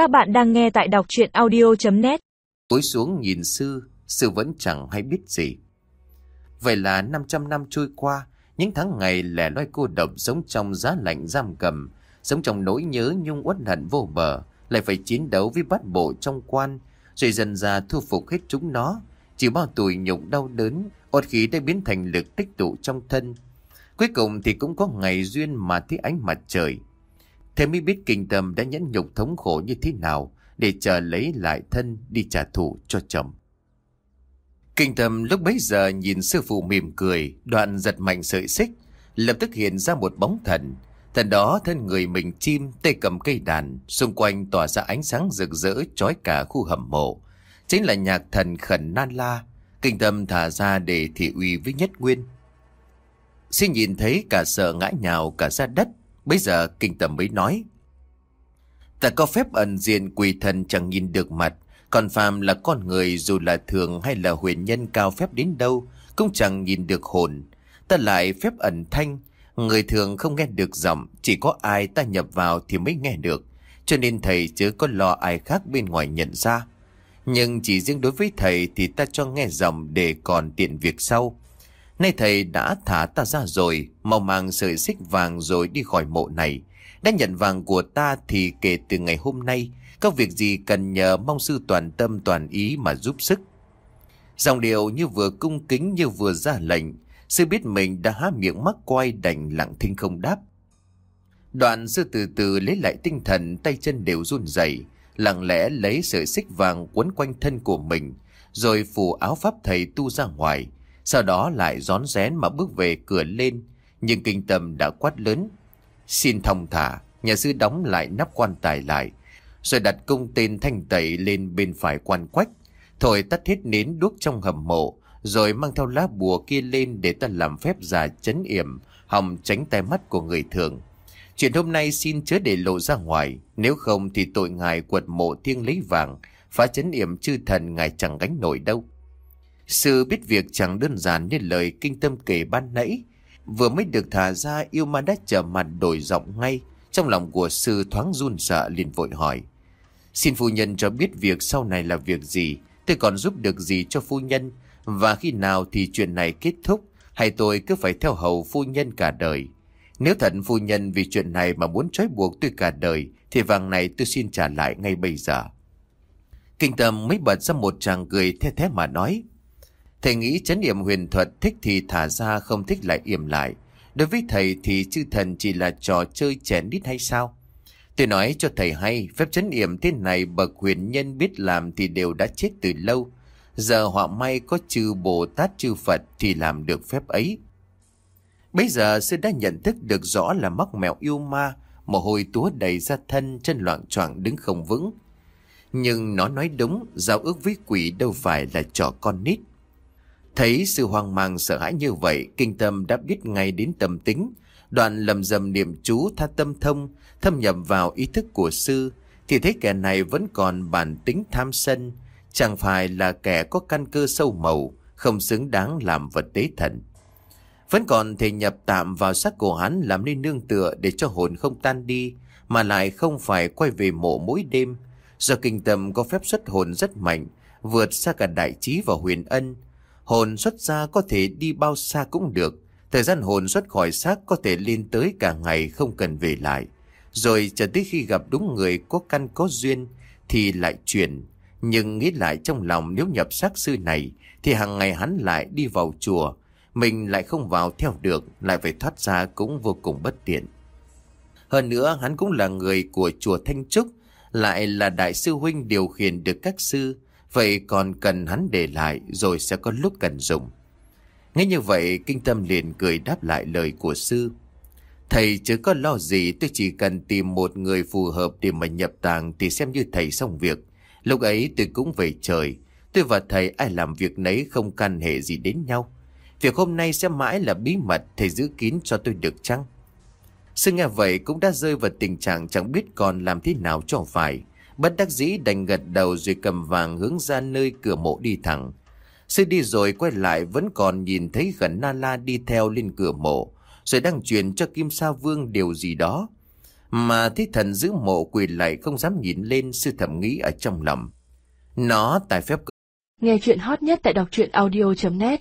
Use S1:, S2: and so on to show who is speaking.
S1: Các bạn đang nghe tại đọc chuyện audio.net
S2: Cúi xuống nhìn sư, sư vẫn chẳng hay biết gì. Vậy là 500 năm trôi qua, những tháng ngày lẻ loi cô độc sống trong giá lạnh giam cầm, sống trong nỗi nhớ nhung uất hận vô bờ, lại phải chiến đấu với bát bộ trong quan, rồi dần ra thu phục hết chúng nó. Chỉ bao tuổi nhục đau đớn, ột khí đã biến thành lực tích tụ trong thân. Cuối cùng thì cũng có ngày duyên mà thấy ánh mặt trời. Thế mới biết kinh tâm đã nhẫn nhục thống khổ như thế nào để chờ lấy lại thân đi trả thù cho chồng. Kinh tâm lúc bấy giờ nhìn sư phụ mỉm cười, đoạn giật mạnh sợi xích, lập tức hiện ra một bóng thần. Thần đó thân người mình chim, tay cầm cây đàn, xung quanh tỏa ra ánh sáng rực rỡ trói cả khu hầm mộ. Chính là nhạc thần khẩn nan la, kinh tâm thả ra để thị uy với nhất nguyên. Xin nhìn thấy cả sợ ngã nhào cả ra đất, bây giờ kinh tầm mới nói. Ta có phép ẩn diện quỷ thần chẳng nhìn được mặt, còn phàm là con người dù là thường hay là huyền nhân cao phép đến đâu, cũng chẳng nhìn được hồn. Ta lại phép ẩn thanh, người thường không nghe được giọng, chỉ có ai ta nhập vào thì mới nghe được. Cho nên thầy chứ có lo ai khác bên ngoài nhận ra. Nhưng chỉ riêng đối với thầy thì ta cho nghe giọng để còn tiện việc sau. Nay thầy đã thả ta ra rồi, mau mang sợi xích vàng rồi đi khỏi mộ này. Đã nhận vàng của ta thì kể từ ngày hôm nay, có việc gì cần nhờ mong sư toàn tâm toàn ý mà giúp sức. Dòng điệu như vừa cung kính như vừa ra lệnh, sư biết mình đã há miệng mắc quay đành lặng thinh không đáp. Đoạn sư từ từ lấy lại tinh thần, tay chân đều run rẩy, lặng lẽ lấy sợi xích vàng quấn quanh thân của mình, rồi phủ áo pháp thầy tu ra ngoài, sau đó lại rón rén mà bước về cửa lên, nhưng kinh tâm đã quát lớn. Xin thông thả, nhà sư đóng lại nắp quan tài lại, rồi đặt cung tên thanh tẩy lên bên phải quan quách, thổi tắt hết nến đuốc trong hầm mộ, rồi mang theo lá bùa kia lên để ta làm phép giả chấn yểm, hòng tránh tai mắt của người thường. Chuyện hôm nay xin chớ để lộ ra ngoài, nếu không thì tội ngài quật mộ thiêng lấy vàng, phá chấn yểm chư thần ngài chẳng gánh nổi đâu. Sư biết việc chẳng đơn giản như lời kinh tâm kể ban nãy. Vừa mới được thả ra yêu ma đã trở mặt đổi giọng ngay. Trong lòng của sư thoáng run sợ liền vội hỏi. Xin phu nhân cho biết việc sau này là việc gì, tôi còn giúp được gì cho phu nhân, và khi nào thì chuyện này kết thúc, hay tôi cứ phải theo hầu phu nhân cả đời. Nếu thật phu nhân vì chuyện này mà muốn trói buộc tôi cả đời, thì vàng này tôi xin trả lại ngay bây giờ. Kinh tâm mới bật ra một tràng cười the thế mà nói. Thầy nghĩ chấn niệm huyền thuật thích thì thả ra không thích lại yểm lại. Đối với thầy thì chư thần chỉ là trò chơi trẻ đít hay sao? Tôi nói cho thầy hay, phép chấn yểm thế này bậc huyền nhân biết làm thì đều đã chết từ lâu. Giờ họa may có chư Bồ Tát chư Phật thì làm được phép ấy. Bây giờ sư đã nhận thức được rõ là mắc mèo yêu ma, mồ hôi túa đầy ra thân, chân loạn choạng đứng không vững. Nhưng nó nói đúng, giao ước với quỷ đâu phải là trò con nít. Thấy sự hoang mang sợ hãi như vậy, kinh tâm đã biết ngay đến tâm tính. Đoạn lầm dầm niệm chú tha tâm thông, thâm nhập vào ý thức của sư, thì thấy kẻ này vẫn còn bản tính tham sân, chẳng phải là kẻ có căn cơ sâu màu, không xứng đáng làm vật tế thần. Vẫn còn thể nhập tạm vào xác của hắn làm nên nương tựa để cho hồn không tan đi, mà lại không phải quay về mộ mỗi đêm. Do kinh tâm có phép xuất hồn rất mạnh, vượt xa cả đại trí và huyền ân, Hồn xuất ra có thể đi bao xa cũng được. Thời gian hồn xuất khỏi xác có thể lên tới cả ngày không cần về lại. Rồi chờ tới khi gặp đúng người có căn có duyên thì lại chuyển. Nhưng nghĩ lại trong lòng nếu nhập xác sư này thì hàng ngày hắn lại đi vào chùa. Mình lại không vào theo được, lại phải thoát ra cũng vô cùng bất tiện. Hơn nữa hắn cũng là người của chùa Thanh Trúc, lại là đại sư huynh điều khiển được các sư, Vậy còn cần hắn để lại rồi sẽ có lúc cần dùng. Nghe như vậy, kinh tâm liền cười đáp lại lời của sư. Thầy chứ có lo gì, tôi chỉ cần tìm một người phù hợp để mà nhập tàng thì xem như thầy xong việc. Lúc ấy tôi cũng về trời. Tôi và thầy ai làm việc nấy không can hệ gì đến nhau. Việc hôm nay sẽ mãi là bí mật, thầy giữ kín cho tôi được chăng? Sư nghe vậy cũng đã rơi vào tình trạng chẳng biết còn làm thế nào cho phải. Bất đắc dĩ đành gật đầu rồi cầm vàng hướng ra nơi cửa mộ đi thẳng. Sư đi rồi quay lại vẫn còn nhìn thấy gần na la đi theo lên cửa mộ, rồi đang truyền cho Kim Sa Vương điều gì đó. Mà thấy thần giữ mộ quỳ lại không dám nhìn lên sư thẩm nghĩ ở trong lòng. Nó tài phép
S3: Nghe chuyện hot nhất tại đọc truyện audio.net